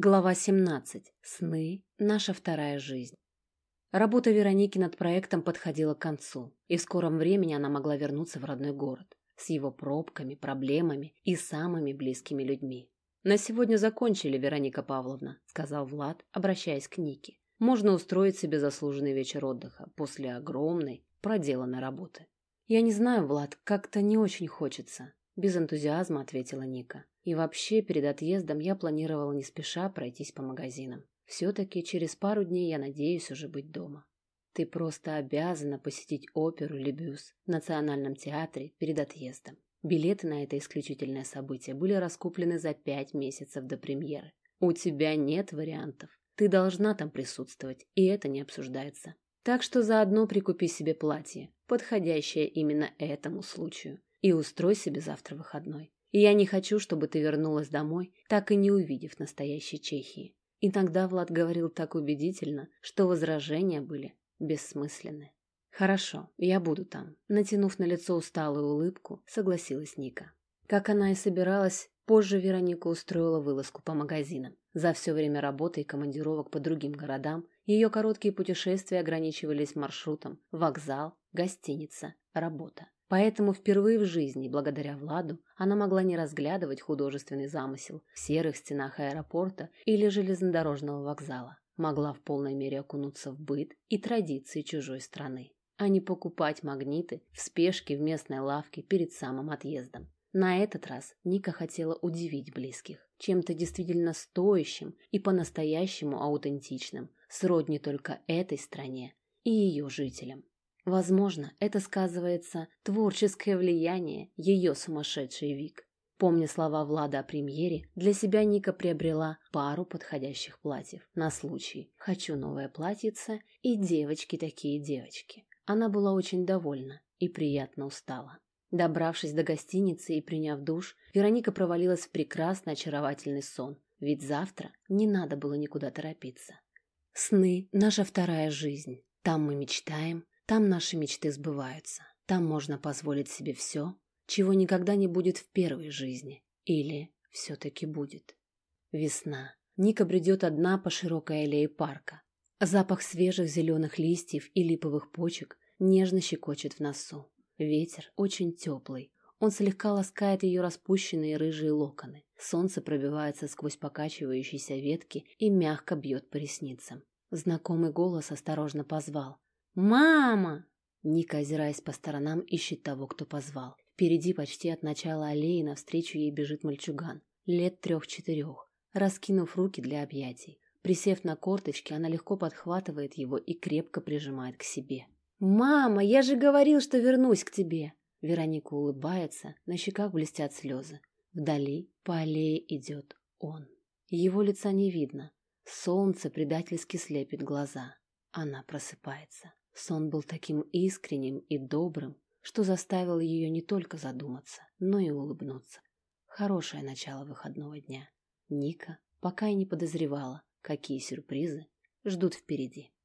Глава 17. Сны. Наша вторая жизнь. Работа Вероники над проектом подходила к концу, и в скором времени она могла вернуться в родной город с его пробками, проблемами и самыми близкими людьми. «На сегодня закончили, Вероника Павловна», — сказал Влад, обращаясь к Нике. «Можно устроить себе заслуженный вечер отдыха после огромной, проделанной работы». «Я не знаю, Влад, как-то не очень хочется», — без энтузиазма ответила Ника. И вообще, перед отъездом я планировала не спеша пройтись по магазинам. Все-таки через пару дней я надеюсь уже быть дома. Ты просто обязана посетить оперу или бюст в Национальном театре перед отъездом. Билеты на это исключительное событие были раскуплены за пять месяцев до премьеры. У тебя нет вариантов. Ты должна там присутствовать, и это не обсуждается. Так что заодно прикупи себе платье, подходящее именно этому случаю, и устрой себе завтра выходной. И я не хочу, чтобы ты вернулась домой, так и не увидев настоящей Чехии. Иногда Влад говорил так убедительно, что возражения были бессмысленны. Хорошо, я буду там. Натянув на лицо усталую улыбку, согласилась Ника. Как она и собиралась, позже Вероника устроила вылазку по магазинам. За все время работы и командировок по другим городам ее короткие путешествия ограничивались маршрутом вокзал, гостиница, работа. Поэтому впервые в жизни, благодаря Владу, она могла не разглядывать художественный замысел в серых стенах аэропорта или железнодорожного вокзала. Могла в полной мере окунуться в быт и традиции чужой страны, а не покупать магниты в спешке в местной лавке перед самым отъездом. На этот раз Ника хотела удивить близких чем-то действительно стоящим и по-настоящему аутентичным, сродни только этой стране и ее жителям. Возможно, это сказывается творческое влияние ее сумасшедшей Вик. Помня слова Влада о премьере, для себя Ника приобрела пару подходящих платьев на случай «хочу новое платьице» и «девочки такие девочки». Она была очень довольна и приятно устала. Добравшись до гостиницы и приняв душ, Вероника провалилась в прекрасный очаровательный сон, ведь завтра не надо было никуда торопиться. Сны – наша вторая жизнь. Там мы мечтаем, там наши мечты сбываются. Там можно позволить себе все, чего никогда не будет в первой жизни. Или все-таки будет. Весна. Ника бредет одна по широкой аллее парка. Запах свежих зеленых листьев и липовых почек нежно щекочет в носу. Ветер очень теплый. Он слегка ласкает ее распущенные рыжие локоны. Солнце пробивается сквозь покачивающиеся ветки и мягко бьет по ресницам. Знакомый голос осторожно позвал. «Мама!» Ника, озираясь по сторонам, ищет того, кто позвал. Впереди почти от начала аллеи навстречу ей бежит мальчуган, лет трех-четырех, раскинув руки для объятий. Присев на корточки, она легко подхватывает его и крепко прижимает к себе. «Мама, я же говорил, что вернусь к тебе!» Вероника улыбается, на щеках блестят слезы. Вдали по аллее идет он. Его лица не видно. Солнце предательски слепит глаза. Она просыпается. Сон был таким искренним и добрым, что заставил ее не только задуматься, но и улыбнуться. Хорошее начало выходного дня. Ника пока и не подозревала, какие сюрпризы ждут впереди.